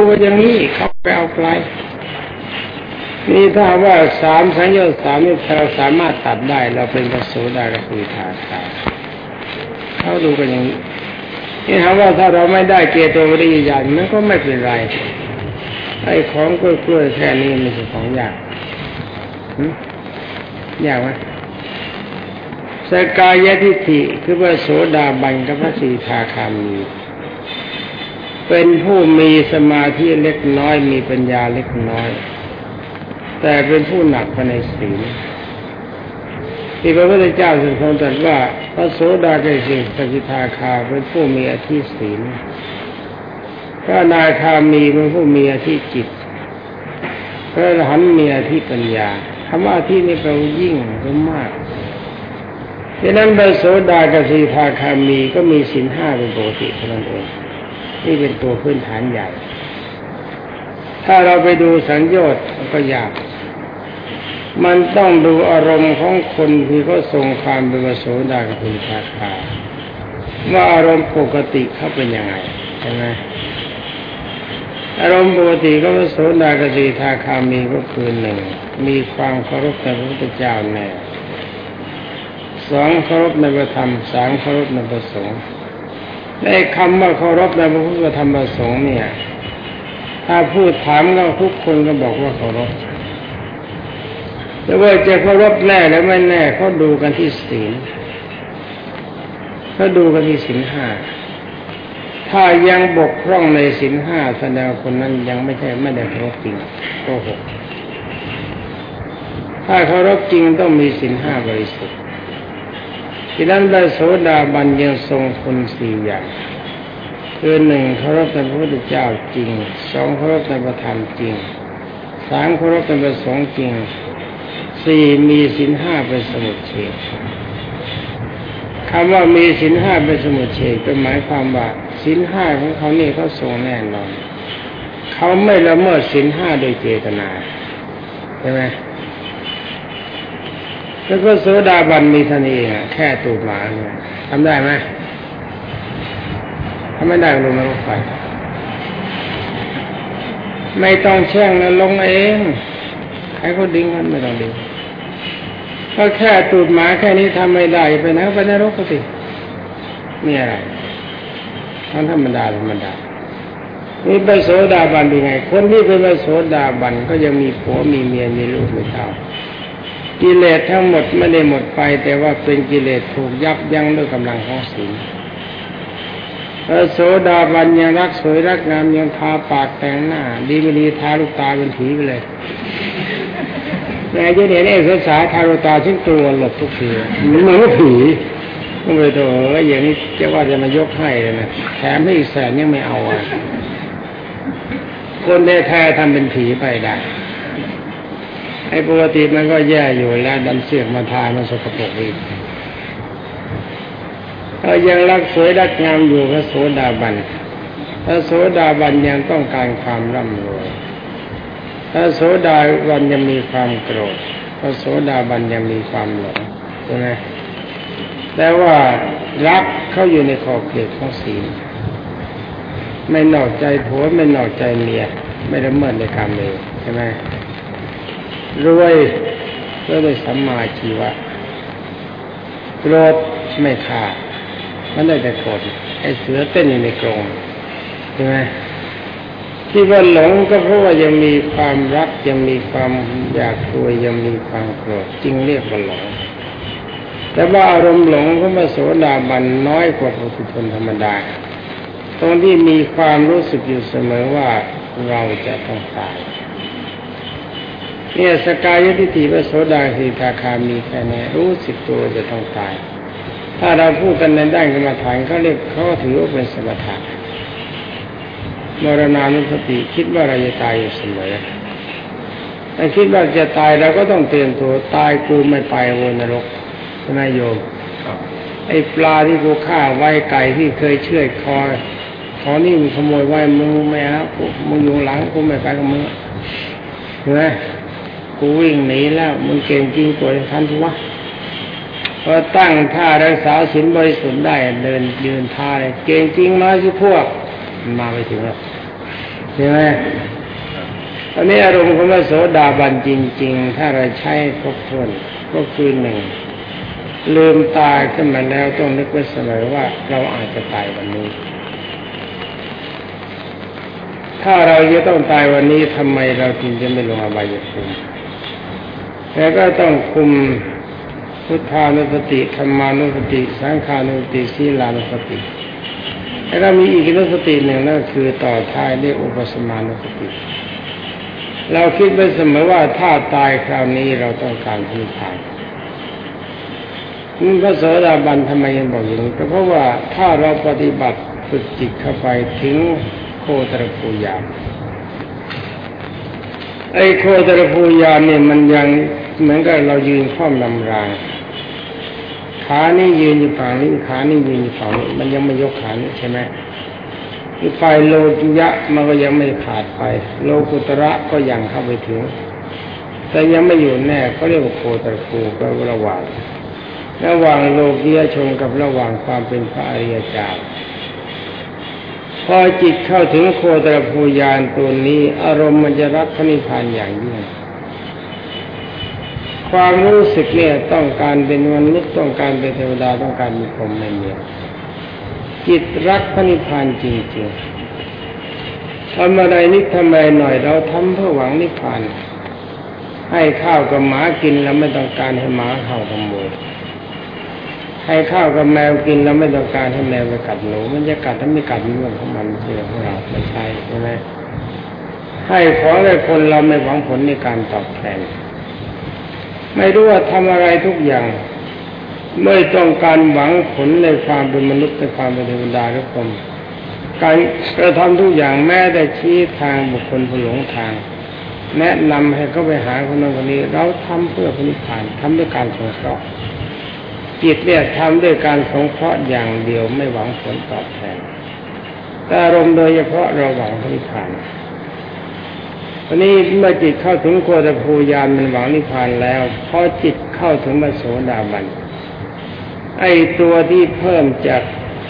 ตัวอย่างนี้เขาไปเอาไกลนี่ถ้าว่าสามสัญญาสามนี่เราสามารถตัดได้ เราเป็นพระโสดาก็คือทาคาเขาดูกันอย่างนี้นี่ถามว่าถ้าเราไม่ได้เกตวริยานมันก็ไม่เป็นไรไอ้ของกล้วยๆแค่นี้มันเป็นของยากยากไหมสกายทิฏฐิคือว่าโสดาบันกับพระสีทาคามี เป็นผู้มีสมาธิเล็กน้อย มีปัญญาเล็กน้อย แต่เป็นผู้หนักภายในศีลที่พระพุทธเจ้าทรงตรัสว่าพระโสดาเกสิสกิทาคาเป็นผู้มีอธิศีลพระนาคามีเป็นผู้มีอธิจิต พระอรหันต์มีอธิปัญญาคำว่าอธินี่แปลว่ายิ่งหรือมากดังนั้นพระโสดากับสีทาคามีก็มีสินห้าเป็นปกติเท่านั้นเอง นี่เป็นตัวพื้นฐานใหญ่ ถ้าเราไปดูสัญญาต์ก็ยาก มันต้องดูอารมณ์ของคนที่เขาทรงความเป็นโสดากับพิทาคาว่าอารมณ์ปกติเขาเป็นยังไงใช่ไหมอารมณ์ปกติก็พระโสดากับสีทาคามีก็คือหนึ่งมีความเคารพในพระพุทธเจ้าแน่สองเคารพในพระธรรมสามเคารพในพระสงฆ์ ในคำว่าเคารพในพระพุทธธรรมประสงค์เนี่ย ถ้าพูดถามก็ทุกคนก็บอกว่าเคารพแต่ว่าจะเคารพแน่แล้วไม่แน่เขาดูกันที่ศีลเขาดูกันที่ศีลห้าถ้ายังบกพร่องในศีลห้าแสดงคนนั้นยังไม่ใช่ไม่ได้เคารพจริงโกหกถ้าเคารพจริงต้องมีศีลห้าบริสุทธิ์ ที่นั้นพระโสดาบันยังทรงคุณสี่อย่างคือหนึ่งเคารพในพระพุทธเจ้าจริงสองเคารพในพระธรรมจริงสามเคารพในพระสงฆ์จริงสี่มีสินห้าเป็นสมุทเฉดคำว่ามีสินห้าเป็นสมุทเฉดก็นหมายความว่าสินห้าของเขานี่เขาทรงแน่นอนเขาไม่ละเมิดสินห้าโดยเจตนาใช่ไหม แล้วก็โสดาบันมีท่านเองแค่ตูดหมาเนี่ยทำได้ไหมทำไม่ได้ลงนรกไป ไม่ต้องแช่งนะลงเองให้เขาดิ้งกันไม่ต้องดิ้งก็แค่ตูดหมาแค่นี้ทำไม่ได้ไปไหนไปนรกก็สินี่อะไรทั้งธรรมดาธรรมดานี่เป็นโสดาบันเป็นไง คนที่เป็นโสดาบันก็ยังมีผัวมีเมียมีลูกมีเต้า กิเลสทั้งหมดไม่ได้หมดไป แต่ว่าเป็นกิเลสถูกยับยั้งด้วยกำลังของศีลพระโสดาบันยังรักสวยรักงามยังทาปากแต่งหน้า ดีไม่ดีทาลูกตาเป็นผีไปเลยแม่จเนี่เนี่ยสาทาลูกตาชิ้นตัวหลบทุกทีมันเหมือนผีก็เลยตัวอย่างนี้จะว่าจะมายกให้เลยนะแถมให้อีกแสนยังไม่เอาอะคนแท้ๆทำเป็นผีไปได้ ไอ้ปกติมันก็แย่อยู่แล้วดันเสียกมาทามันสกปรกอีกถ้ายังรักสวยรักงามอยู่พระโสดาบันพระโสดาบันยังต้องการความร่ำรวยพระโสดาบันยังมีความโกรธพระโสดาบันยังมีความหลงใช่ไหมแต่ว่ารักเขาอยู่ในขอบเขตของศีลไม่นอกใจผัวไม่นอกใจเมียไม่ละเมิดในการเลยใช่ไหม รวยก็เลยสัมมาชีวะโกรธไม่ขาดมันได้แต่โกรธไอ้เสือเต้นอยู่ในกรงใช่ไหมที่ว่าหลงก็เพราะว่ายังมีความรักยังมีความอยากรวยยังมีความโกรธจึงเรียกว่าหลงแต่ว่าอารมณ์หลงของพระโสดาบันน้อยกว่าปุถุชนธรรมดา ตรงที่มีความรู้สึกอยู่เสมอว่าเราจะต้องตาย เนี่ยสกายทิฏฐิพระโสดาสีทาคามีแค่นี้รู้สึกตัวจะต้องตาย ถ้าเราพูดกันในด้านกรรมฐานเขาเรียกเขาถือว่าเป็นสมถะมรณานุสติคิดว่าเราจะตายอยู่เสมอถ้าคิดว่าจะตายเราก็ต้องเตรียมตัวตายกูไม่ไปวนนรกใช่โยมไอ้ปลาที่กูฆ่าไว้ไก่ที่เคยเชื่อคอขอนี่มึงขโมยไว้มึงไม่เอามึงอยู่หลังกูไม่ไปกับมึงเห็นไหม กูวิ่งหนีแล้วมึงเก่งจริงกว่าทันทีวะพอตั้งท่ารักษาศีลบริสุทธิ์ได้เดินยืนท่าเลยเก่งจริงมาสิพวกมันมาไปถึงแล้วช่ไหมตอนนี้อารมณ์ของพระโสดาบันจริง ๆ ถ้าเราใช้ครบถ้วนก็คือหนึ่งลืมตายขึ้นมาแล้วต้องนึกไว้เสมอว่าเราอาจจะตายวันนี้ ถ้าเราจะต้องตายวันนี้ทำไมเราจึงจะไม่ลงอบายภูมิ แล้วก็ต้องคุมพุทธานุสติธรรมานุสติ สังขานุสติศีลานุสติ แล้วก็มีอีกนุสติหนึ่งนั่นคือต่อท้ายด้วยอุปสมานุสติ เราคิดไปเสมอว่าถ้าตายคราวนี้เราต้องการที่ทานนี่พระโสดาบันทำไมยังบอกอย่างนี้เพราะว่าถ้าเราปฏิบัติฝึกจิตเข้าไปถึงโคตรภูยาม ไอ้โคตรภูยามเนี่ยมันยังเหมือนกับเรายืนข้อมลำรางขานี่ยืนอยู่ฝั่งนี้ขานี่ยืนอยู่ฝั่งนี้มันยังไม่ยกขานี่ใช่ไหมอีไฟโลจุยะมันก็ยังไม่ขาดไป โลกุตระก็ยังเข้าไปถึง แต่ยังไม่อยู่แน่ก็เรียกว่าโคตรภูก็ระหว่างระหว่างโลกียชงกับระหว่างความเป็นพระอริยเจ้า อจิตเข้าถึงโคตรภูยานตัวนี้ อารมณ์มันจะรักพระนิพพานอย่างยิ่งความรู้สึกเนี่ยต้องการเป็นมนุษย์ต้องการเป็นเทวดาต้องการมีพรหมไม่มีจิตรักพระนิพพานจริงๆทำอะไรนิดทำอะไรหน่อย เราทำเพื่อหวังนิพพาน ให้ข้าวกับหมากินแล้วไม่ต้องการให้หมาเข้าขโมย ให้ข้าวกับแมวกินแล้วไม่ต้องการให้แมวไปกัดหนูมันจะกัดถ้าไม่กัดเรื่องของมันเรื่องของเราไม่ใช่ใช่ไหมให้ของให้คนเราไม่หวังผลในการตอบแทน ไม่รู้ว่าทำอะไรทุกอย่าง ไม่ต้องการหวังผลในความเป็นมนุษย์ในความเป็นเทวดาหรือคนการกระทำทุกอย่างแม้แต่ชี้ทางบุคคลผู้หลงทาง แนะนำให้เขาไปหาคนนั้นคนนี้ เราทำเพื่อพนิพพานทำด้วยการสงเคราะห์ จิตเนี่ยทำด้วยการสงเคราะห์อย่างเดียวไม่หวังผลตอบแทนแต่อารมณ์โดยเฉพาะเราหวังนิพพานอันนี้เมื่อจิตเข้าถึงโคตรภูยานมันหวังนิพพานแล้วพอจิตเข้าถึงมโสดาบันไอตัวที่เพิ่มจาก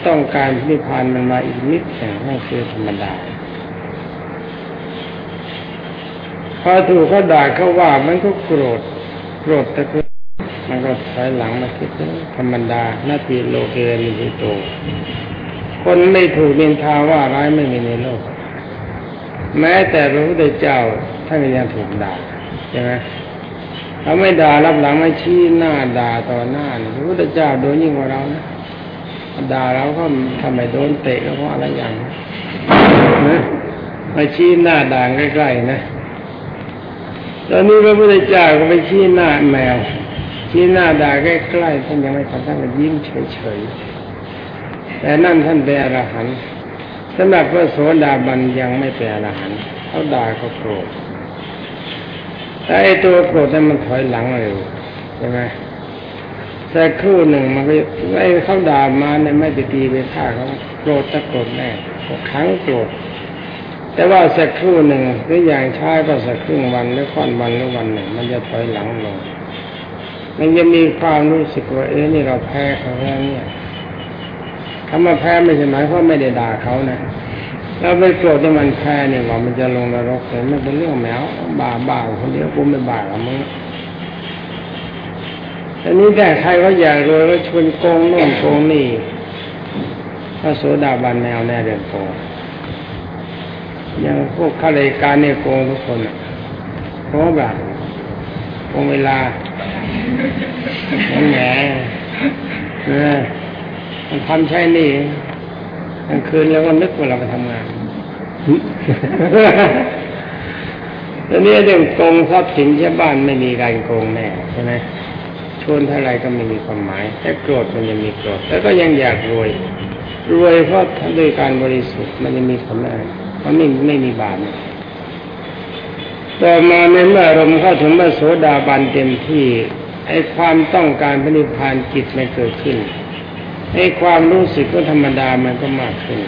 ต้องการนิพพานมันมาอีกนิดหนึ่งนั่นคือธรรมดาพอถูกเขาด่าเขาว่ามันก็โกรธโกรธแต่ มันก็ถอยหลังมาคิดธรรมดาหน้าที่โลเกนิสิโต คนไม่ถูกนินทาว่าร้ายไม่มีในโลก แม้แต่พระพุทธเจ้าท่านก็ยังถูกด่าใช่ไหมเขาไม่ด่ารับหลังไม่ชี้หน้าด่าต่อหน้าพระพุทธเจ้าโดนยิ่งกว่าเรานะด่าเราก็ทำไมโดนเตะก็เพราะอะไรอย่างนะมาชี้หน้าด่างใกล้ๆนะ ตอนนี้พระพุทธเจ้าก็ไปชี้หน้าแมว ชี้หน้าด่าใกล้ๆท่านยังไม่ทำท่านก็ยิ้มเฉยๆแต่นั่นท่านเป็นอรหันต์สำหรับพระโสดาบันยังไม่เป็นอรหันต์เขาด่าเขาโกรธแต่ไอตัวโกรธนั้นมันถอยหลังเร็วใช่ไหมแต่ครู่หนึ่งมันก็ไอเขาด่ามาเนี่ยไม่ไปตีไปฆ่าเขาโกรธจะโกรธแน่ครั้งโกรธแต่ว่าสักครู่หนึ่งหรืออย่างช้าก็สักครึ่งวันหรือค่อนวันหรือวันหนึ่ง มันจะถอยหลังลง มันจะมีความรู้สึกว่าเอ๊ะนี่เราแพ้เขาแล้วเนี่ยคำว่าแพ้ไม่ใช่หมายว่าไม่ได้ด่าเขานะเราไปโกรธที่มันแพ้เนี่ยว่ามันจะลงนรกเลยไม่เป็นเรื่องแมวบ้าบ้าคนเดียวกูไม่บ้าหรอกมึงอันนี้แต่ใครก็อยากรวยก็ชวนโกงโน่นโกงนี่พระโสดาบันแนวแน่เดินโกงอย่างพวกข้าราชการเนี่ยโกงทุกคนอะเพราะแบบโกงเวลา แหมเนี่ยมันทำใช่นี่กลางคืนแล้วก็นึกว่าเราไปทำงานตอนนี้เรื่องโกงทรัพย์สินชาวบ้านไม่มีการโกงแน่ใช่ไหมชวนเท่าไรก็ไม่มีความหมายแต่โกรธมันยังมีโกรธแล้วก็ยังอยากรวย รวยเพราะทำด้วยการบริสุทธิ์มันยังมีผลอะไรมันไม่ไม่มีบาป ต่อมาในเมื่ออารมณ์เข้าถึงมาโสดาบันเต็มที่ไอ้ความต้องการพระนิพพานจิตไม่เกิดขึ้นไอ้ความรู้สึกก็ธรรมดามันก็มากขึ้น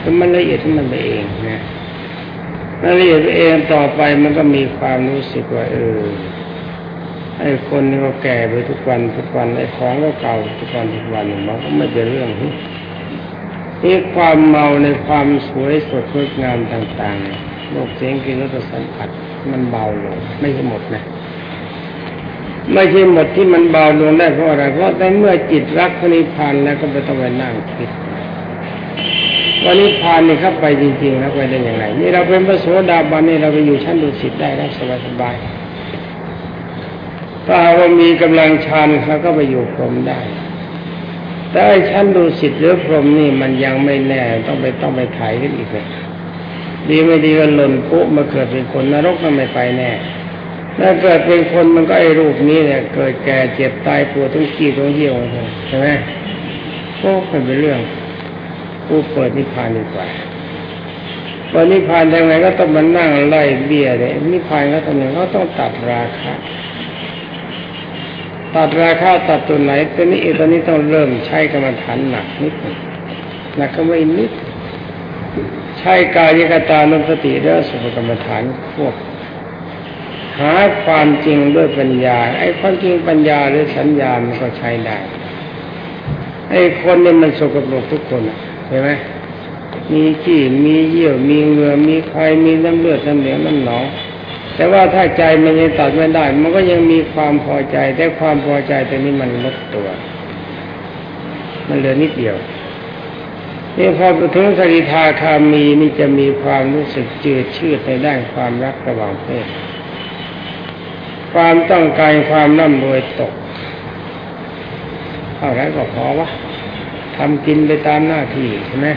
คือมันละเอียดมันไปเองนะละเอียดเองต่อไปมันก็มีความรู้สึกว่าเออไอ้คนนี่ก็แก่ไปทุกวันทุกวันไอ้ของก็เก่าทุกวันทุกวันมันก็ไม่เป็นเรื่อง นี่ความเมาในความสวยสดงดงามต่างๆโลกเสียงกินรสสัมผัสมันเบาลง ไม่ใช่หมดนะ ไม่ใช่หมดที่มันเบาลงได้เพราะอะไร เพราะในเมื่อจิตรักพระนิพพานแล้วก็ไม่ต้องไปนั่งคิดวันนิพพานนี่เข้าไปจริงๆแล้วไปได้ยังไงนี่เราเป็นพระโสดาบันนี่เราไปอยู่ชั้นดุสิตได้แล้วสบายๆถ้าว่ามีกำลังชันเราก็ไปอยู่พรมได้ ไอ้ชั้นดุสิตหรือพรหมนี่มันยังไม่แน่ต้องไปต้องไปไถกันอีกเลยดีไม่ดีก็หล่นปุ๊บมาเกิดเป็นคนนรกก็ไม่ไปแน่ถ้าเกิดเป็นคนมันก็ไอ้รูปนี้เนี่ยเกิดแก่เจ็บตายปวดทุกขี้ทุกเหี้ยวใช่ไหมโอ้เป็นเรื่องผู้เปิดนิพพานดีกว่าเปิดนิพพานยังไงก็ต้องมานั่งไล่เบี้ยเลยนิพพานก็ทำอย่างเขาต้องตัดราคา ตัดราคาตัดตัวไหนตัวนี้ตอนนี้ต้องเริ่มใช้กรรมฐานหนักนิดหนักก็ไม่นิด ใช้กายกตานุสติและสุภกรรมฐานควบหาความจริงด้วยปัญญา ไอ้ความจริงปัญญาหรือสัญญามันก็ใช้ได้ไอ้คนนี่มันสกปรกทุกคนเห็นไหมมีขี้มีเยี่ยวมีเหงื่อมีไขมีน้ำเลือดน้ำเหลืองน้ำหนอง แต่ว่าถ้าใจมันยังตัดไม่ได้ มันก็ยังมีความพอใจ แต่ความพอใจตัวนี้มันลดตัว มันเหลือนิดเดียวนี่พอถึงสริทาคามีนี่จะมีความรู้สึกจืดชืดในด้านความรักระหว่างเพศ ความต้องการความร่ำรวยตกเท่าไรก็พอวะทำกินไปตามหน้าที่ใช่ไหม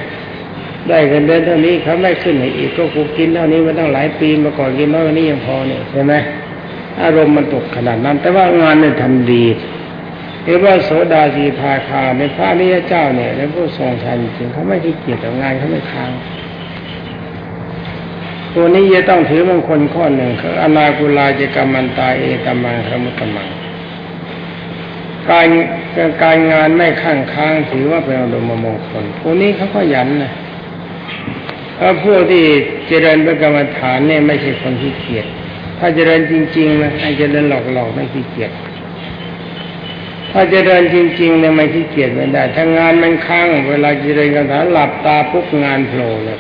ได้เงินเดือนเท่านี้เขาไม่ขึ้นให้อีกก็กูกินเท่านี้มาตั้งหลายปีมาก่อนกินน้อยวันนี้ยังพอเนี่ยใช่ไหมอารมณ์มันตกขนาดนั้น แต่ว่างานเนี่ยทำดีเรียกว่าโสดาสีพาคาในพระนิยเจ้าเนี่ยในผู้ทรงชันจริงเขาไม่ที่เกียจกับงานเขาไม่ค้างตัวนี้จะต้องถือมงคลข้อหนึ่งคืออนาคุลาจกรรมันตาเอตมังคมุตตมังการการงานไม่ข้างค้างถือว่าเป็นอารมณ์มงคลพวกนี้เขาก็ยันนะ ถ้าพวกที่เจริญเป็นกรรมฐานเนี่ยไม่ใช่คนที่เกียจถ้าเจริญจริงๆนะไอ้เจริญหลอกๆไม่ขี้เกียจถ้าเจริญจริงๆเนี่ยไม่ขี้เกียจไม่ได้ ถ้างานมันค้างเวลาเจริญกรรมฐานหลับตาปุ๊บงานโผล่เลย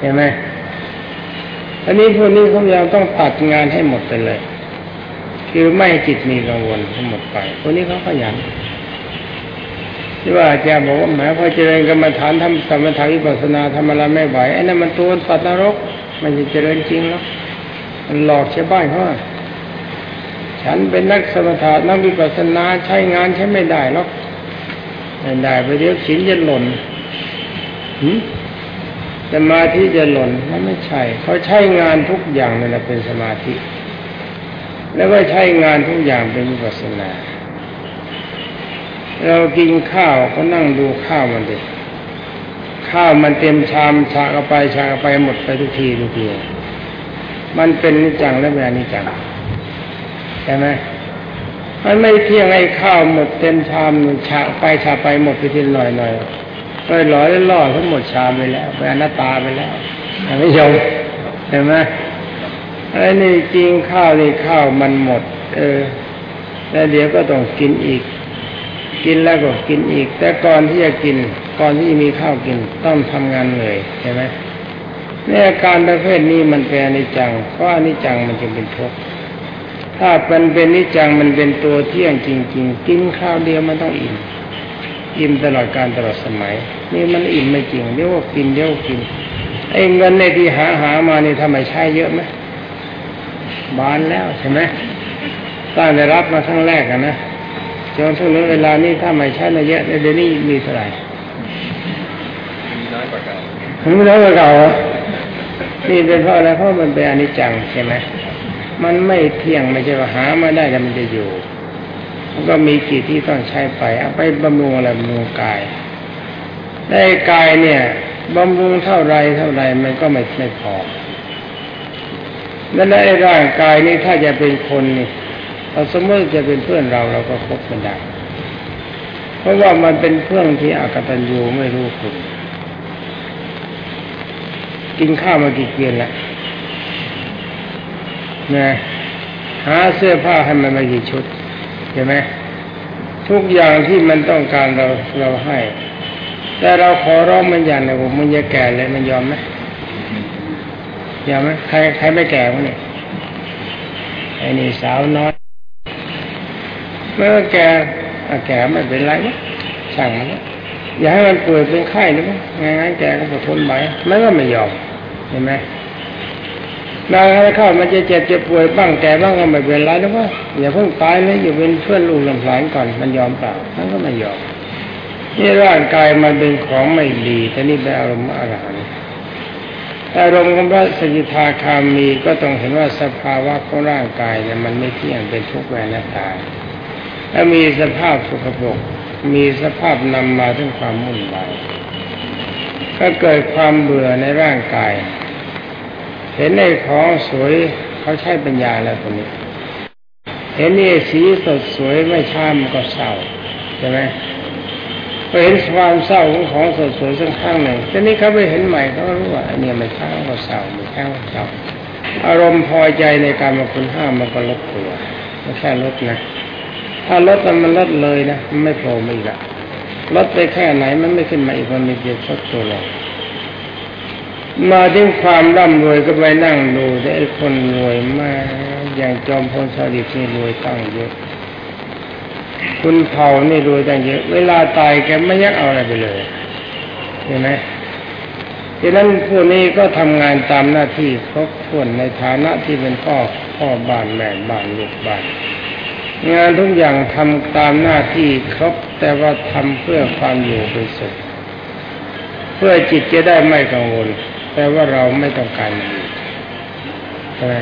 เห็นไหมอันนี้พวกนี้เขายังต้องตัดงานให้หมดไปเลย คือไม่จิตมีกังวลทั้งหมดไปพวกนี้เขาขยัน ที่ว่าอาจะบอกว่าแม้พอเจริญกรรมฐานทำสมถะวิปัสนาทำอะไรไม่ไหวไอ้นั่นมันตัวสัตว์นรก มันจะเจริญจริงแล้วมันหลอกชาวบ้านเขาฉันเป็นนักสมถะนักวิปัสนาใช้งานใช้ไม่ได้หรอกไม่ได้ไปเดี๋ยวศีลจะหล่นสมาธิจะหล่นมันไม่ใช่เขาใช้งานทุกอย่างนั่นแหละเป็นสมาธิ แล้วก็ใช้งานทุกอย่างเป็นวิปัสนา เรากินข้าวก็นั่งดูข้าวมันเด็ข้าวมันเต็มชามชากไปชากไปหมดไปทุกทีทุกทีมันเป็นนิจังและเป็นอนิจังใช่ไหมมันไม่เที่ยงไอ้ข้าวหมดเต็มชามชาไปชาไปหมดไปทีหน่อยหน่อยไปหล่อล่อทั้งหมดชามไปแล้วไปอนัตตาไปแล้วไม่ยอมเห็นไหมไอ้นี่จริงข้าวนี่ข้าวมันหมด เออ แล้วเดี๋ยวก็ต้องกินอีก กินแล้วก็กินอีก แต่ก่อนที่จะกิน ก่อนที่มีข้าวกินต้องทำงานเหนื่อยใช่ไหมเนี่ยการประเภทนี้มันเป็นอนิจจังเพราะอนิจจังมันจึงเป็นทุกข์ถ้าเป็นเป็นนิจจังมันเป็นตัวเที่ยงจริง ๆ กินข้าวเดียวมันต้องอิ่มอิ่มตลอดการตลอดสมัย นี่มันอิ่มไม่จริงเดี๋ยวกินเดี๋ยวกินไอ้เงินในที่หาหามานี่ทำไมใช้เยอะไหมบานแล้วใช่ไหมตั้งแต่รับมาครั้งแรกกันนะ จนถึงเวลานี้ถ้าไม่ใช้มาเยอะเดี๋ยวนี้มีเท่าไหร่น้อยกว่าเก่าน้อยกว่าเก่านี่เป็นเพราะอะไรเพราะมันเป็นอนิจจังใช่ไหมมันไม่เที่ยงไม่ใช่ว่าหามาได้แต่มันจะอยู่มันก็มีกิจที่ต้องใช้ไปเอาไปบำรุงอะไรบำรุงกาย ได้กายเนี่ยบำรุงเท่าไรเท่าไรมันก็ไม่ไม่พอนั่นได้ร่างกายนี้ถ้าจะเป็นคนนี่ เราสมมติจะเป็นเพื่อนเราเราก็คบกันได้ เพราะว่ามันเป็นเพื่อนที่อากตันยูไม่รู้คุณ กินข้าวมากี่เกียนแล้วนะหาเสื้อผ้าให้มันมากี่ชุดใช่ไหมทุกอย่างที่มันต้องการเราเราให้ แต่เราขอร้องมันอย่างหนึ่งผมมันจะแก่เลยมันยอมไหมยอมไหมใครใครไม่แก่วะเนี่ยไอ้นี่สาวน้อย เมื่อแกแกไม่เป็นไรมั้ช่างมันอย่าให้มันป่วยเป็นไข้หรือมั้งงั้นแกก็จะทนไหวมันก็ไม่ยอมเห็นไหมบางครั้งเข้ามันจะเจ็บจะป่วยบ้างแกบ้างก็ไม่เป็นไรแล้วว่าอย่าเพิ่งตายเลยอยู่เป็นเพื่อนลูกลำหลานก่อนมันยอมเปล่ามันก็ไม่ยอมนี่ร่างกายมันเป็นของไม่ดีแต่นี่เป็นอารมณ์อรหันต์อารมณ์ของพระสกิทาคามีก็ต้องเห็นว่าสภาวะของร่างกายเนี่ยมันไม่เที่ยงเป็นทุกข์แวนตา ถ้ามีสภาพสุขภพมีสภาพนำมาถึงความมุ่นวายก็เกิดความเบื่อในร่างกาย เห็นในของสวยเขาใช้ปัญญาแล้วคนนี้ เห็นนี่สีสดสวยไม่ช้ามก็เศร้าใช่ไหมเห็นความเศร้าของของสดสวยสักข้างหนึ่งทีนี้เขาไปเห็นใหม่เขารู้ว่าอันนี้มันช้าก็เศร้ามันช้าก็เศร้าอารมณ์พอใจในการมาคุณห้ามมันก็ลดตัวไม่แค่ลดนะ ถ้าลดมันลดเลยนะมันไม่โผล่มาอีกละลดไปแค่ไหนมันไม่ขึ้นมาอีกมันมีเพียงลดตัวลงมาถึงความร่ำรวยก็ไปนั่งดูแต่ไอ้คนรวยมากอย่างจอมพลสฤษดิ์นี่รวยตั้งเยอะ คุณเผานี่รวยตั้งเยอะ เวลาตายแกไม่ยักเอาอะไรไปเลยเห็นไหมดังนั้นผู้นี้ก็ทำงานตามหน้าที่ครบถ้วนในฐานะที่เป็นพ่อพ่อบ้านแม่บ้านลูกบ้าน งานทุกอย่างทำตามหน้าที่ครบแต่ว่าทำเพื่อความอยู่เป็นสุขเพื่อจิตจะได้ไม่กังวลแต่ว่าเราไม่ต้องการอยู่ใช่ไหม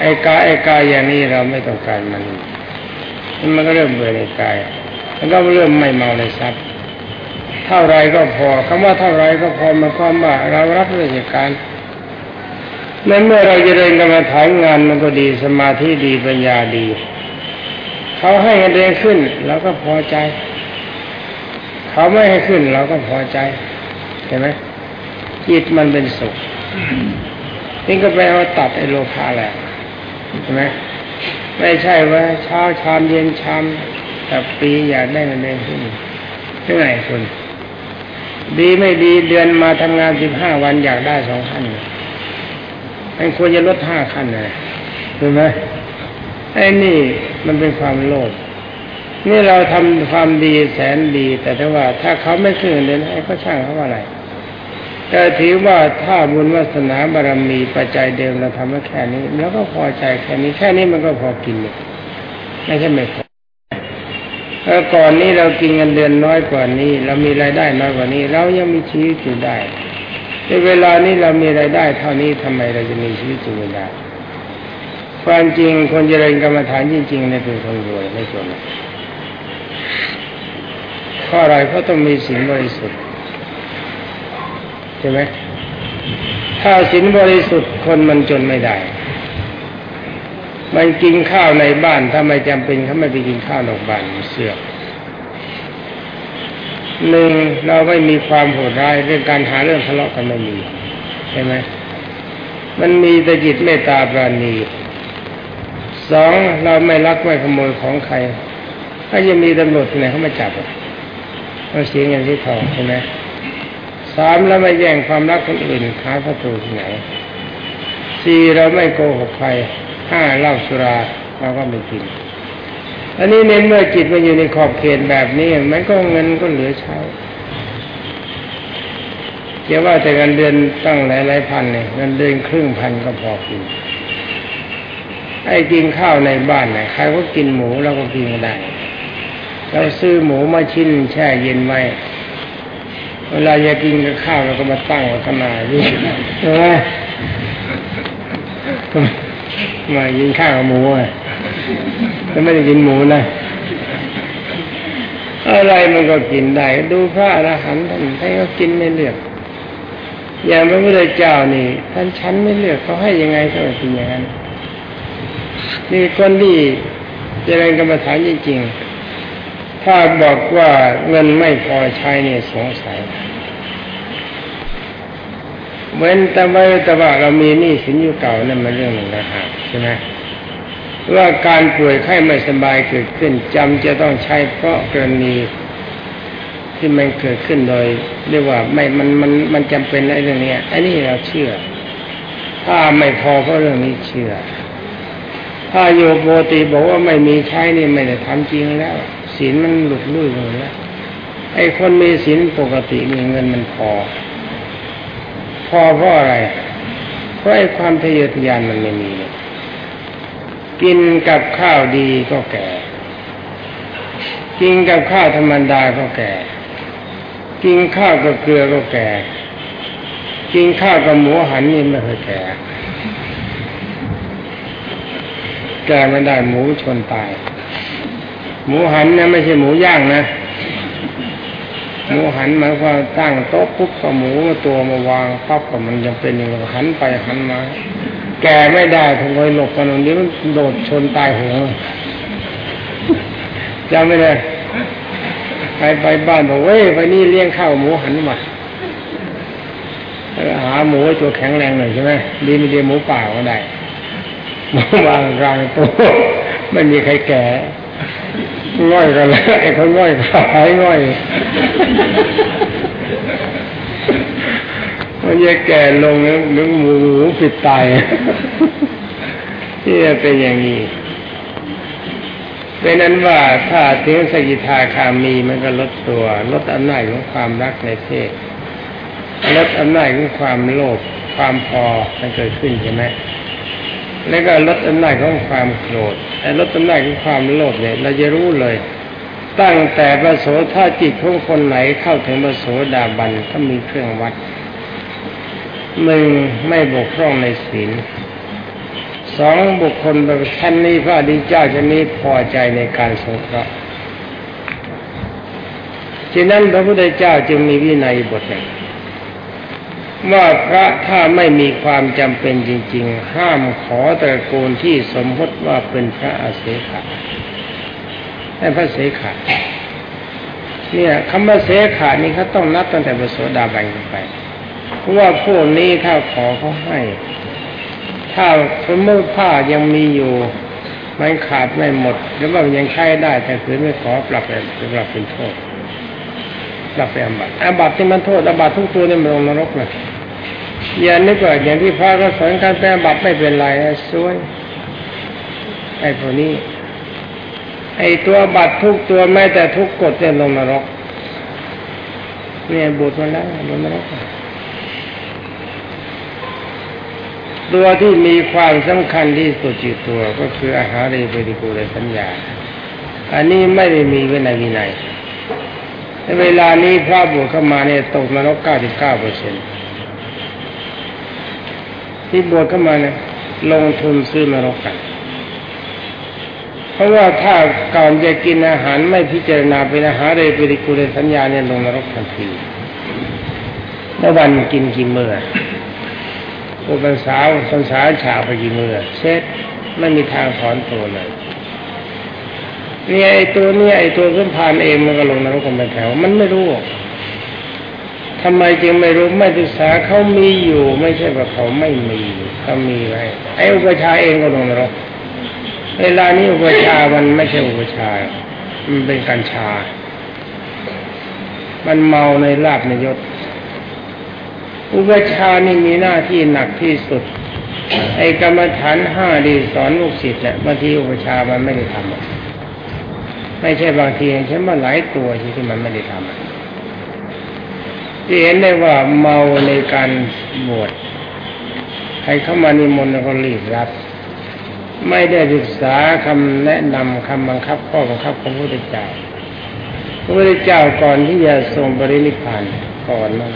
ไอ้กายไอ้กายอย่างนี้เราไม่ต้องการมันมันก็เริ่มเบื่อในกายมันก็เริ่มไม่เมาในทรัพย์เท่าไรก็พอคำว่าเท่าไรก็พอมาความว่าเรารับราชการ ในเมื่อเราจะเรียนกรรมฐานงานมันก็ดีสมาธิดีปัญญาดีเขาให้เงินเดือนขึ้นเราก็พอใจ เขาไม่ให้ขึ้นเราก็พอใจเห็นไหมจิตมันเป็นสุขนี่ก็ไปเอาตัดไอโลภะแหละใช่ไหมไม่ใช่ว่าเช้าชามเย็นชามแต่ปีอยากได้เงินเดือนขึ้นเท่ไหร่คุณ ดีไม่ดีเดือนมาทำงานสิบห้าวันอยากได้สองพัน มันควรจะลดห้าขั้นเลยถูกไหมไอ้นี่มันเป็นความโลภนี่เราทำความดีแสนดี แต่ถ้าว่า ถ้าเขาไม่ขึ้นเดือนให้เขาช่างเขาว่าอะไรแต่ถือว่าถ้าบุญวาสนาบารมีปัจจัยเดิมเราทำมาแค่นี้ แล้วก็พอใจแค่นี้แค่นี้มันก็พอกินเลยไม่ใช่ไม่พอก่อนนี้เรากินเงินเดือนน้อยกว่านี้ เรามีรายได้น้อยกว่านี้ เรายังมีชีวิตอยู่ได้ ในเวลานี้เรามีรายได้เท่านี้ทำไมเราจะมีชีวิตอยู่ไม่ได้ความจริงคนเจริญกรรมฐานจริงๆในเป็นคนรวยไม่จนเพราะอะไรเพราะต้องมีศีลบริสุทธิ์ใช่ไหมถ้าศีลบริสุทธิ์คนมันจนไม่ได้ มันกินข้าวในบ้านถ้าไม่จำเป็นเขาไม่ไปกินข้าวนอกบ้านเสือก หนึ่งเราไม่มีความโหดร้ายเรื่องการหาเรื่องทะเลาะกันไม่มีใช่ไหมมันมีแต่จิตเมตตาปราณีสองเราไม่รักไม่ขโมยของใคร ถ้ายังมีตำรวจที่ไหนเขามาจับเราเสียเงินที่ทองใช่ไหมสามเราไม่แย่งความรักคนอื่นหาประตูที่ไหนสี่เราไม่โกหกใครห้าเล่าสุราเราก็ไม่กิน อันนี้ในเมื่อจิตมันอยู่ในขอบเขตแบบนี้มันก็เงินก็เหลือใช้เจ้าว่าแต่เงินเดือนตั้งหลายหลายพันเนี่ยเงินเดือนครึ่งพันก็พอกินไอ้กินข้าวในบ้านเนี่ยใครก็กินหมูเราก็กินได้เราซื้อหมูมาชิ้นแช่เย็นไว้เวลาจะกินกับข้าวเราก็มาตั้งไว้ข้างหน้านี่ใช่ไหมมากินข้าวกับหมูอะ ก็ไม่ได้กินหมูนะ อะไรมันก็กินได้ ดูพระอรหันต์ท่านให้เขากินไม่เลือก อย่างพระพุทธเจ้านี่ ท่านชั้นไม่เลือกเขาให้ยังไงก็กินอย่างนั้นนี่คนที่เจริญกรรมฐานจริงๆ ถ้าบอกว่าเงินไม่พอใช้เนี่ยสงสัยเว้นแต่ว่าแต่ว่าเรามีหนี้สินอยู่เก่านั่นมันเรื่องหนึ่งนะฮะใช่ไหม ว่าการป่วยไข้ไม่สบายเกิดขึ้นจำจะต้องใช้เพราะกรณีที่มันเกิดขึ้นโดยเรียกว่าไม่มันมันมันจำเป็นไอ้เรื่องนี้ไอ้นี่เราเชื่อ ถ้าไม่พอก็เรื่องนี้เชื่อ ถ้าโยโปติบอกว่าไม่มีใช้นี่ไม่ได้ทำจริงแล้วศีลมันหลุดลุ่ยหมดแล้วไอ้คนมีศีลปกติมีเงินมันพอ พอเพราะอะไรเพราะไอ้ความทะเยอทะยานมันไม่มี กินกับข้าวดีก็แก่ กินกับข้าวธรรมดาก็แก่ กินข้าวกับเกลือก็แก่ กินข้าวกับหมูหันนี่ไม่เคยแก่ แก่ไม่ได้หมูชนตาย หมูหันเนี่ยไม่ใช่หมูย่างนะหมูหันหมายความตั้งโต๊ะปุ๊บก็หมูตัวมาวางปั๊บก็มันยังเป็นอย่างหันไปหันมา แก่ไม่ได้ทุกคนหลบกันตรงนี้มันโดดชนตายหัวจำไม่ได้ไปไปบ้านบอกเว้ยไปนี่เลี้ยงข้าวหมูหันมาหาหมูตัวแข็งแรงหน่อยใช่ไหมดีไม่ดีหมูป่าก็ได้หมูวางกลางโต๊ะไม่มีใครแก่ง่อยกันแล้วไอ้คนง่อยขายง่อย มันจะแก่ลงนึกหมูปิดตายที่จะเป็นอย่างนี้เป็นนั้นว่าถ้าถึงสกิทาคามีมันก็ลดตัวลดอำนาจของความรักในเพศลดอำนาจของความโลภความพอมันเกิดขึ้นใช่ไหมแล้วก็ลดอำนาจของความโกรธไอ้ลดอำนาจของความโลภเนี่ย เราจะรู้เลย ตั้งแต่ประโสถ้าจิตของคนไหนเข้าถึงประโสดาบันก็มีเครื่องวัด หนึ่งไม่บกพร่องในศีลสองบุคคลแบบชั้นนี้พระอดีเจ้าชั้นนี้พอใจในการสงเคราะห์ฉะนั้นพระพุทธเจ้าจึงมีวินัยบทหนึ่งว่าพระถ้าไม่มีความจำเป็นจริง ๆ ห้ามขอตระกูลที่สมมติว่าเป็นพระอาเสขะให้พระเสขะเนี่ยคำว่าเสขะนี่เขาต้องนับตั้งแต่ปโสดาบันไป เพราะว่าพวกนี้ถ้าขอเขาให้ ถ้าสมมติผ้ายังมีอยู่มันขาดไม่หมด หรือว่ายังใช้ได้แต่คืนไม่ขอปรับไปปรับเป็นโทษปรับไปอาบัตอาบัตที่มันโทษอาบัตทุกตัวนี่มันลงนรกเลยอย่านึกว่าอย่างที่พระก็สอนการแปลบัตไม่เป็นไรสวยไอ้พวกนี้ ไอ้ตัวบัตรทุกตัวแม้แต่ทุกกฎเนี่ยลงนรก เนี่ยบทมาแล้วลงนรก ตัวที่มีความสำคัญที่สุดจีตัวก็คืออาหารเรเบริกูเลสัญญา อันนี้ไม่ได้มีไว้ในวินัยในเวลานี้พระบวชเข้ามาเนี่ยตกนรกเก้าสิบเก้าเปอร์เซ็นต์ที่บวชเข้ามาเนี่ยลงทุนซื้อนรกกัน เพราะว่าถ้าก่อนจะกินอาหารไม่พิจารณาเป็นอาหารเรเปริกูเลสัญญาเนี่ยลงนรกทันทีแล้ววันกินกี่เมื้อ อุปสาวสันสาฉาไปกี่มือเช็ดไม่มีทางถอนตัวเลยนี่ไอ้ตัวนี้ไอ้ตัวขึ้นพานเองมันก็ลงนรกกันไปแถวมันไม่รู้ทำไมจึงไม่รู้ไม่ศึกษาเขามีอยู่ ไม่ใช่ว่าเขาไม่มีเขามีไว้ไออุปชาเองก็ลงนรกเวลานี้อุปชามันไม่ใช่อุปชามันเป็นกัญชา มันเมาในลาบในยศ อุปชานี่มีหน้าที่หนักที่สุด ไอ้กรรมฐานห้าดีสอนลูกศิษย์แหละบางทีอุปชามันไม่ได้ทำไม่ใช่บางทีใช่ว่าหลายตัวที่มันไม่ได้ทำที่เห็นได้ว่าเมาในการบวชใครเข้ามานิมนต์ก็รีบรับ ไม่ได้ศึกษาคำแนะนำคำบังคับข้อบังคับของพระพุทธเจ้าพระพุทธเจ้าก่อนที่จะทรงปรินิพพานก่อนนั้น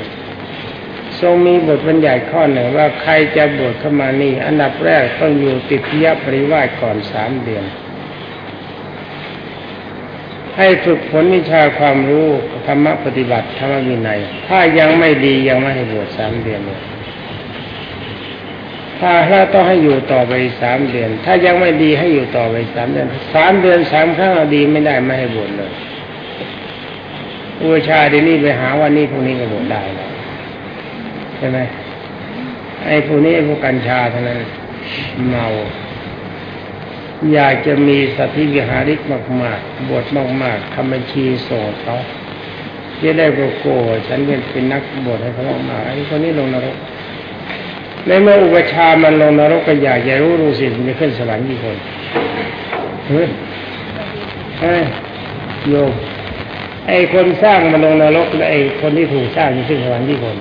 ทรงมีบทบัญญัติข้อหนึ่งว่าใครจะบวชเข้ามานี่ อันดับแรกต้องอยู่ติดพิยปริวาสก่อนสามเดือน ให้ฝึกฝนวิชาความรู้ธรรมปฏิบัติธรรมวินัย ถ้ายังไม่ดียังไม่ให้บวชสามเดือนเลยถ้าถ้าต้องให้อยู่ต่อไปสามเดือน ถ้ายังไม่ดีให้อยู่ต่อไปสามเดือนสามเดือนสามครั้งดีไม่ได้ไม่ให้บวชเลยอุชาเดี๋ยวนี้ไปหาวันนี้พรุ่งนี้ก็บวชได้แล้ว ใช่ไหมไอ้พวกนี้ไอพวกกัญชาเท่านั้นเมาอยากจะมีสติวิหาริกมาก ๆ บวชมากๆทำบัญชีส่งเขาจะได้โกโก้ฉันเป็นเป็นนักบวชให้เขาออกมาไอ้คนนี้ลงนรกในเมื่ออุปชามันลงนรกก็อยากจะรู้รู้สิมันจะขึ้นสวรรค์กี่คนเฮ้ยเฮ้ยโยมไอ้คนสร้างมันลงนรกแล้วไอ้คนที่ถูกสร้างจะขึ้นสวรรค์กี่คน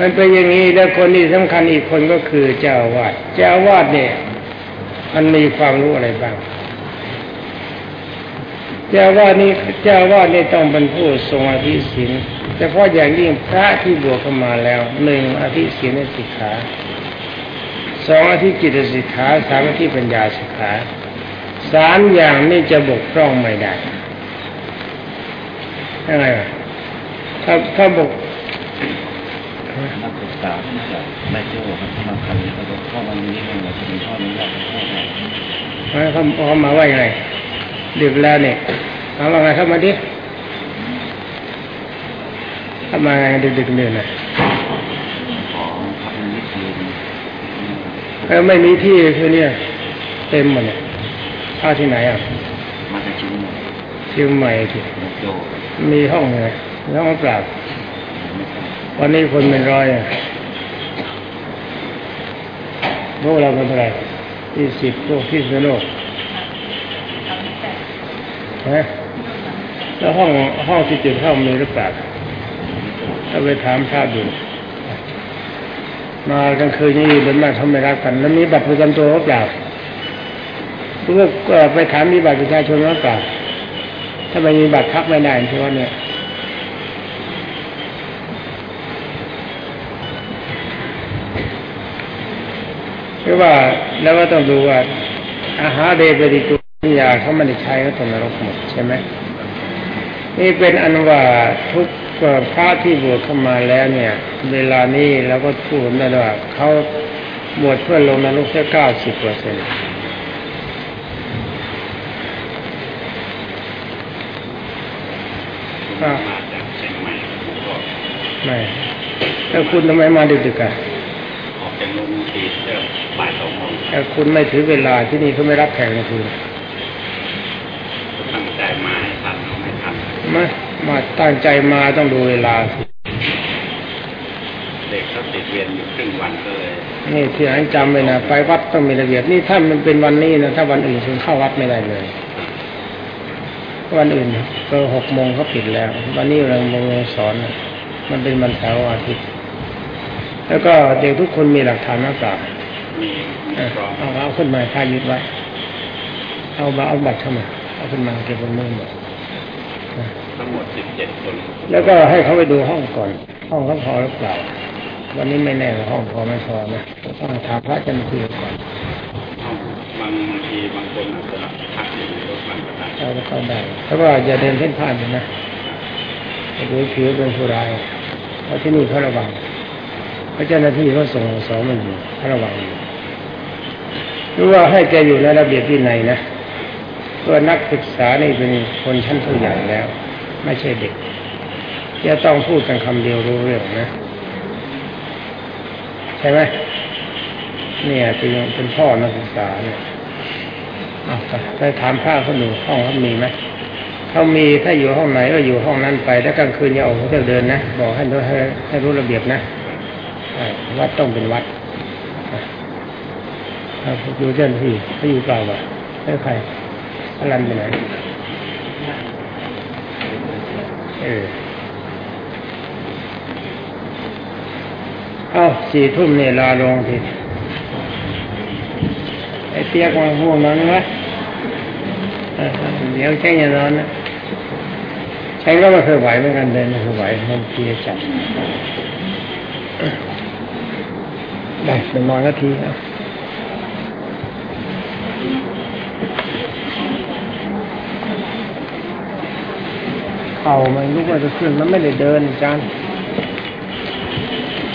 มันเป็นอย่างนี้แล้วคนที่สำคัญอีกคนก็คือเจ้าวาดเจ้าวาดเนี่ย มันมีความรู้อะไรบ้าง เจ้าวาดนี่เจ้าวาดนี่ต้องเป็นผู้ทรงอภิสินเฉพาะอย่างยิ่งพระที่บวชเข้ามาแล้วหนึ่งอภิสินสิกขาสองอธิจิตสิกขาสามอธิปัญญาสิกขาสามอย่างนี้จะบกพร่องไม่ได้ยังไงถ้าถ้าบก นักศึกษาที่จะได้เจอครับสำหรับคำนี้ก็ข้อวันนี้มันจะเป็นข้อนี้แหละข้อแรกเขาเขามาว่ายังไงดึกแล้วเนี่ยเอาว่าไงเข้ามาดิเข้ามาไงดึกๆเนี่ยนะขอคำนี้คือเออไม่มีที่คือเนี่ยเต็มหมดเนี่ยเข้าที่ไหนอะมาจากชิ้นหนึ่งเชียงใหม่ที่โจมีห้องไงห้องเปล่า วันนี้คนเป็นร้อยพวกเราเป็นเท่าไหร่ที่สิบพวกที่สนุกฮะแล้วห้องห้องที่เจุดห้องมีหรือเปล่าถ้าไปถามพระดูมากลางคืนนี่เป็นมากเขาไม่รักกัน แล้วมีบัตรประจำตัวหรือเปล่าพวกก็ไปถามมีบัตรประชาชนหรือเปล่าถ้าไม่มีบัตรพักไม่ได้เพราะว่าเนี่ย คือว่าแล้วก็ต้องดูว่าอาหารเดปฏิกุลยาเขาไม่ได้ใช้ก็ตกนรกหมดใช่ไหมนี่เป็นอันว่าทุกพระที่บวชเข้ามาแล้วเนี่ย เวลานี้เราก็พูดได้ว่าเขาบวชเพื่อลงนรกแค่เก้าสิบเปอร์เซ็นต์ไม่แล้วคุณทำไมมาดึกๆอะ จากโรงทีเจอบ่ายสองโมงแต่คุณไม่ถือเวลาที่นี่เขาไม่รับแขกกลางคืนตั้งใจมาให้ทันเอาไม่ทันมามาตั้งใจมาต้องดูเวลาสิเด็กเขาติดเรียนอยู่ครึ่งวันก็เลยนี่ที่ไหนจำไว้นะไปวัดต้องมีระเบียบนี่ถ้ามันเป็นวันนี้นะถ้าวันอื่นคุณเข้าวัดไม่ได้เลย วันอื่นก็หกโมงเขาปิดแล้ว วันนี้เราโมงสอนน่ะมันเป็นวันเสาร์อาทิตย์ แล้วก็เด็กทุกคนมีหลักฐานมาเปล่ามีอะพร้อมเอาเอาขึ้นมาถ้ายึดไว้ เอามาเอาบัตรเข้ามา เอาขึ้นมาเก็บบนมือหมดอะทั้งหมดสิบเจ็ดคน แล้วก็ให้เขาไปดูห้องก่อน ห้องเขาพอหรือเปล่า วันนี้ไม่แน่ว่าห้องพอไม่พอนะต้องถามพระอาจันทร์คุยก่อนบางบางทีบางคนอาจจะพักอยู่ในรถบ้านก็ได้เอาแล้วเข้าได้เพราะว่าอย่าเดินเส้นผ่านเลยนะอย่าดูผิวเป็นผู้ร้ายเพราะที่นี่เขาระวังเพ ราะเจ้าหน้าที่เขาส่งสองมันอยู่เขาระวังอยู่หรือว่าให้แกอยู่ในระเบียบวินัยนะตัวนักศึกษานี่เป็นคนชั้นผู้ใหญ่แล้ว ไม่ใช่เด็กจะต้องพูดกันคำเดียวรู้เรื่องนะ ใช่ไหมเนี่ยเป็นเป็นพ่อนักศึกษาเนี่ยเอาไปไปถามพระเขาดูห้องเขามีไหมเขามีถ้าอยู่ห้องไหนก็อยู่ห้องนั้นไปแล้วกลางคืนอย่าออกเที่ยวเดินนะบอกให้รู้ให้ให้รู้ระเบียบนะ วัดต้องเป็นวัดอะเอยู่เจ้าที่เขาอยู่เปล่าป่ะให้ใครอลันไปไหนเออเอาสี่ทุ่มเนี่ยลาลงทีไอ้เตี้ยกมาห่วงนอนไหมเดี๋ยวแช่งอย่านอนนะแช่งก็ไม่เคยไหวเหมือนกันเดินไม่เคยไหวมันเพลียจัด ได้ไปนอนก็ทีครับเข่ามันลุกมาจะขึ้นมันไม่ได้เดินจาน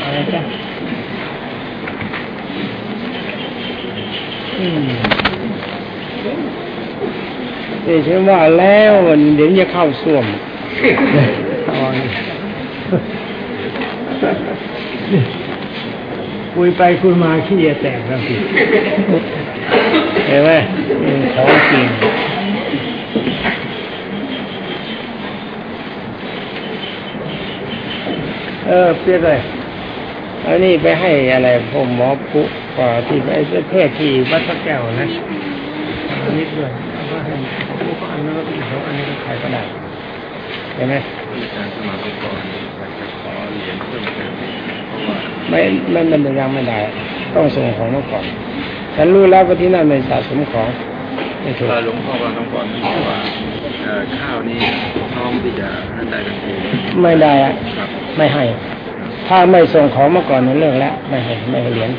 อะไรจ้ะเดี๋ยวฉันว่าแล้วเดี๋ยวจะเข้าส้วมเอาอันนี้ คุยไปคุยมาขี้จะแตกแล้วสิเห็นไหมของจริงเออเปียกเลยอันนี้ไปให้อะไรผมหมอปุก่อที่ไปเทศที่วัดพระแก้วนะนิดเด้วยว่าให้ผู้ก็อันนั้นก็อีกอันนี้ก็ขายก็ได้เห็นไหมอาจารย์สมาคมขอเรียนเพิ่มเติม ไม่ไม่มันยังไม่ได้ ต้องส่งของมาก่อน ฉันรู้แล้วว่าที่นั่นไม่สะสมของไม่ถูกหลวงพ่อว่าน้องก่อนที่บอกว่าเอ่อข้าวนี่พร้อมที่จะให้ได้ทันทีไม่ได้อะครับไม่ให้ ถ้าไม่ส่งของมาก่อนนั่นเรื่องแล้วไม่ให้ไม่ให้เหรียญ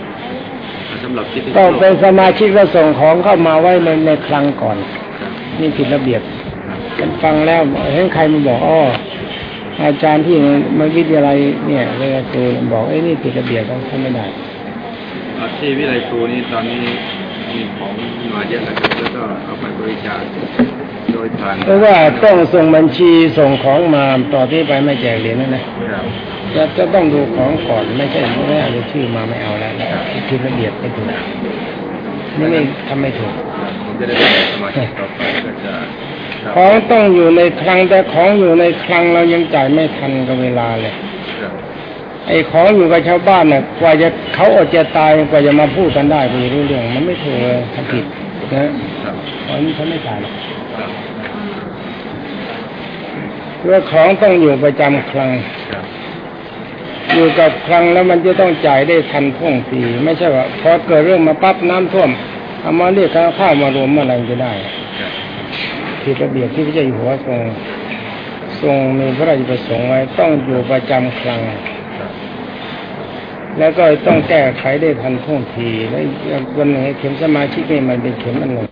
สำหรับที่ต้องเป็นสมาชิกแล้วส่งของเข้ามาไว้ในในคลังก่อนครับนี่ผิดระเบียบครับฉันฟังแล้วเห็นใครมาบอกอ้อ อาจารย์ที่มันวิทยาลัยเนี่ยเรียนครูบอกเอ้ยนี่ผิดระเบียบต้องทำไม่ได้เอ่อที่วิไลครูนี่ตอนนี้มีของมาเยอะนะครับแล้วก็เอาไปบริจาคโดยผ่านเพราะว่าต้องส่งบัญชีส่งของมาต่อที่ไปไม่แจกเหรียญนั่นนะครับจะจะต้องดูของก่อนไม่ใช่ไม่เอาชื่อมาไม่เอาแล้วผิดระเบียบไม่ถูกนี่ไม่ทำไม่ถูกผมจะได้เป็นสมาชิกต่อไปก็จะครับ ของต้องอยู่ในคลังแต่ของอยู่ในคลังเรายังจ่ายไม่ทันกับเวลาเลยครับไอ้ของอยู่กับชาวบ้านน่ะกว่าจะเขาอดจะตายกว่าจะมาพูดกันได้ไม่รู้เรื่องมันไม่ถูกเลยทำผิดนะครับตอนนี้เขาไม่จ่ายหรอกครับเพราะของต้องอยู่ประจำคลังครับอยู่กับคลังแล้วมันจะต้องจ่ายได้ทันท่วงทีไม่ใช่ว่าพอเกิดเรื่องมาปั๊บน้ำท่วมเอามาเรียกข้าวข้าวมารวมเมื่อไหรจะได้ครับ ผิดระเบียบที่พระเจ้าอยู่หัวทรงทรงมีพระราชประสงค์ไว้ต้องอยู่ประจำคลังครับแล้วก็ต้องแก้ไขได้ทันท่วงทีและวันหนเข็มสมาชิกนี่มันเป็นเข็มอันหนึ่ง